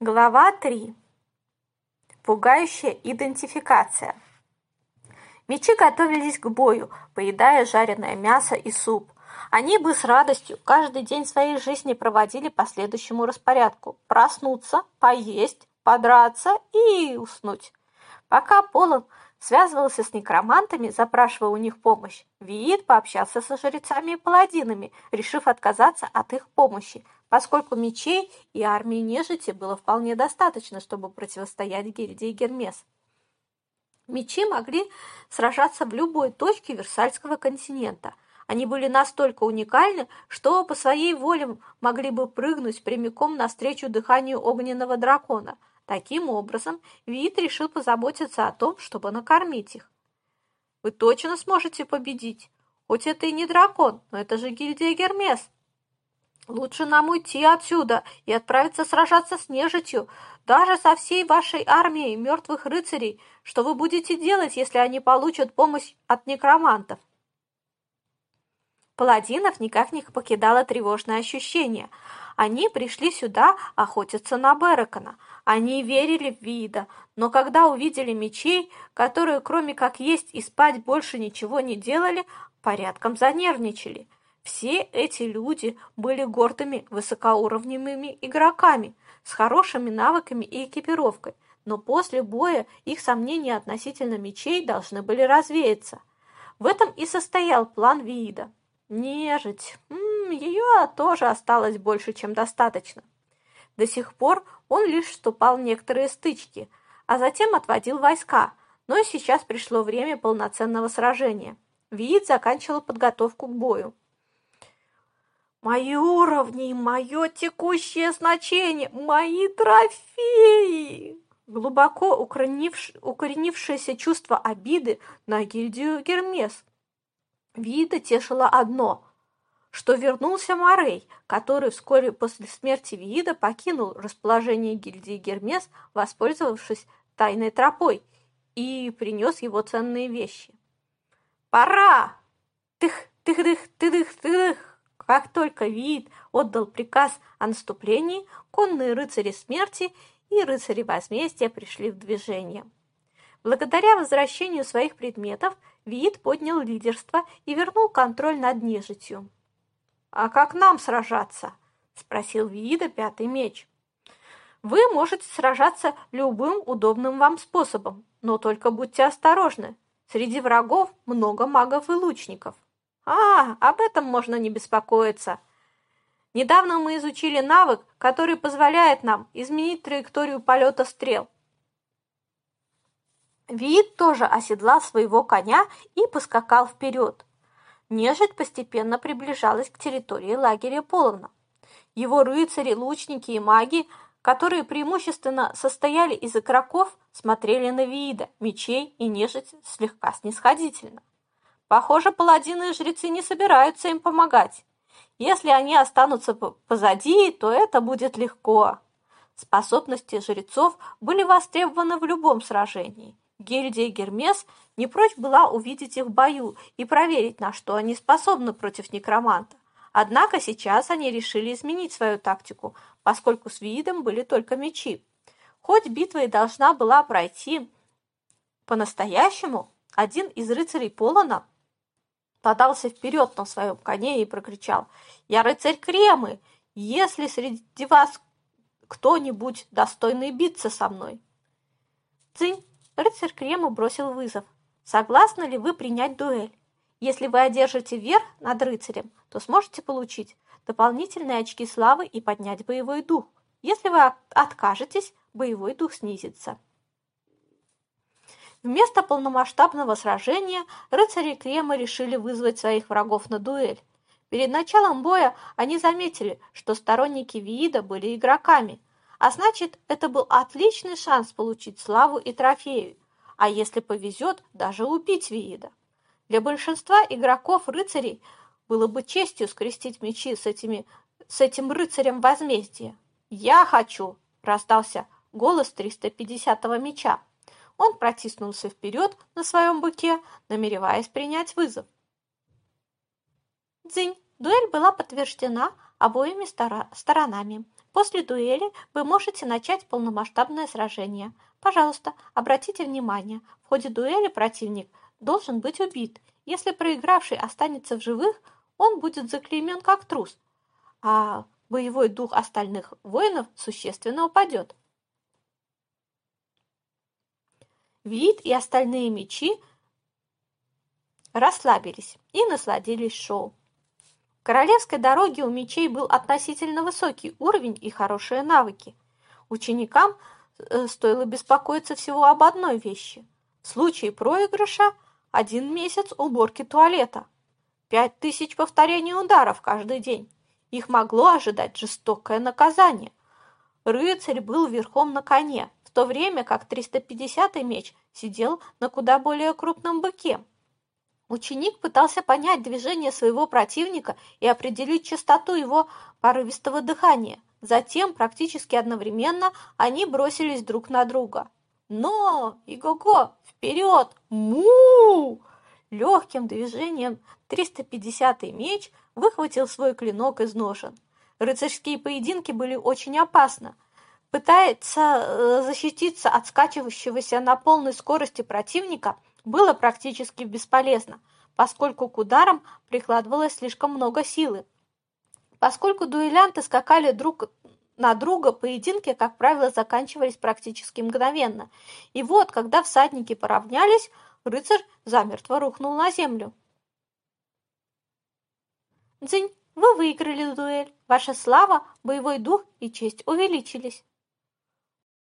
Глава 3. Пугающая идентификация. Мечи готовились к бою, поедая жареное мясо и суп. Они бы с радостью каждый день своей жизни проводили по следующему распорядку. Проснуться, поесть, подраться и уснуть. Пока Полон связывался с некромантами, запрашивая у них помощь, Виит пообщался со жрецами и паладинами, решив отказаться от их помощи, поскольку мечей и армии нежити было вполне достаточно, чтобы противостоять гильдии Гермес. Мечи могли сражаться в любой точке Версальского континента. Они были настолько уникальны, что по своей воле могли бы прыгнуть прямиком навстречу дыханию огненного дракона. Таким образом, Вит решил позаботиться о том, чтобы накормить их. «Вы точно сможете победить? Хоть это и не дракон, но это же гильдия Гермес!» Лучше нам уйти отсюда и отправиться сражаться с нежитью, даже со всей вашей армией мертвых рыцарей. Что вы будете делать, если они получат помощь от некромантов? Паладинов никак не покидало тревожное ощущение. Они пришли сюда охотиться на Беракона. Они верили в Вида, но когда увидели мечей, которые кроме как есть и спать больше ничего не делали, порядком занервничали. Все эти люди были гордыми высокоуровневыми игроками с хорошими навыками и экипировкой, но после боя их сомнения относительно мечей должны были развеяться. В этом и состоял план Виида. Нежить. М -м, ее тоже осталось больше, чем достаточно. До сих пор он лишь вступал в некоторые стычки, а затем отводил войска, но сейчас пришло время полноценного сражения. Виид заканчивал подготовку к бою. Мои уровни, мое текущее значение, мои трофеи. Глубоко укоренивш... укоренившееся чувство обиды на гильдию Гермес. Вида тешило одно, что вернулся Морей, который вскоре после смерти Вида покинул расположение гильдии Гермес, воспользовавшись тайной тропой, и принес его ценные вещи. «Пора! Тых, тых, тых, тых, тых, тых!» Как только Виит отдал приказ о наступлении, конные рыцари смерти и рыцари возмездия пришли в движение. Благодаря возвращению своих предметов Виит поднял лидерство и вернул контроль над нежитью. «А как нам сражаться?» – спросил Виида пятый меч. «Вы можете сражаться любым удобным вам способом, но только будьте осторожны. Среди врагов много магов и лучников. А, об этом можно не беспокоиться. Недавно мы изучили навык, который позволяет нам изменить траекторию полета стрел. Вид тоже оседлал своего коня и поскакал вперед. Нежить постепенно приближалась к территории лагеря Половна. Его рыцари, лучники и маги, которые преимущественно состояли из игроков, смотрели на Виида, мечей и нежить слегка снисходительно. Похоже, паладины и жрецы не собираются им помогать. Если они останутся позади, то это будет легко. Способности жрецов были востребованы в любом сражении. Гильдия Гермес не прочь была увидеть их в бою и проверить, на что они способны против некроманта. Однако сейчас они решили изменить свою тактику, поскольку с видом были только мечи. Хоть битва и должна была пройти по-настоящему, один из рыцарей Полона подался вперед на своем коне и прокричал «Я рыцарь Кремы! Если среди вас кто-нибудь достойный биться со мной!» Цинь, рыцарь Кремы бросил вызов. «Согласны ли вы принять дуэль? Если вы одержите верх над рыцарем, то сможете получить дополнительные очки славы и поднять боевой дух. Если вы откажетесь, боевой дух снизится». Вместо полномасштабного сражения рыцари Крема решили вызвать своих врагов на дуэль. Перед началом боя они заметили, что сторонники Виида были игроками, а значит, это был отличный шанс получить славу и трофеи, а если повезет, даже убить Виида. Для большинства игроков-рыцарей было бы честью скрестить мечи с, этими, с этим рыцарем возмездия. «Я хочу!» – раздался голос 350-го меча. Он протиснулся вперед на своем быке, намереваясь принять вызов. Дзынь, дуэль была подтверждена, обоими сторонами. После дуэли вы можете начать полномасштабное сражение. Пожалуйста, обратите внимание, в ходе дуэли противник должен быть убит. Если проигравший останется в живых, он будет заклеймен как трус, а боевой дух остальных воинов существенно упадет. Вид и остальные мечи расслабились и насладились шоу. Королевской дороге у мечей был относительно высокий уровень и хорошие навыки. Ученикам э, стоило беспокоиться всего об одной вещи. В случае проигрыша один месяц уборки туалета. Пять тысяч повторений ударов каждый день. Их могло ожидать жестокое наказание. Рыцарь был верхом на коне, в то время как 350-й меч сидел на куда более крупном быке. Ученик пытался понять движение своего противника и определить частоту его порывистого дыхания. Затем, практически одновременно, они бросились друг на друга. «Но! Иго-го! Вперед! Му!» Легким движением 350-й меч выхватил свой клинок из ножен. Рыцарские поединки были очень опасны. Пытается э, защититься от скачивающегося на полной скорости противника – было практически бесполезно, поскольку к ударам прикладывалось слишком много силы. Поскольку дуэлянты скакали друг на друга, поединки, как правило, заканчивались практически мгновенно. И вот, когда всадники поравнялись, рыцарь замертво рухнул на землю. Дзинь, вы выиграли дуэль. Ваша слава, боевой дух и честь увеличились.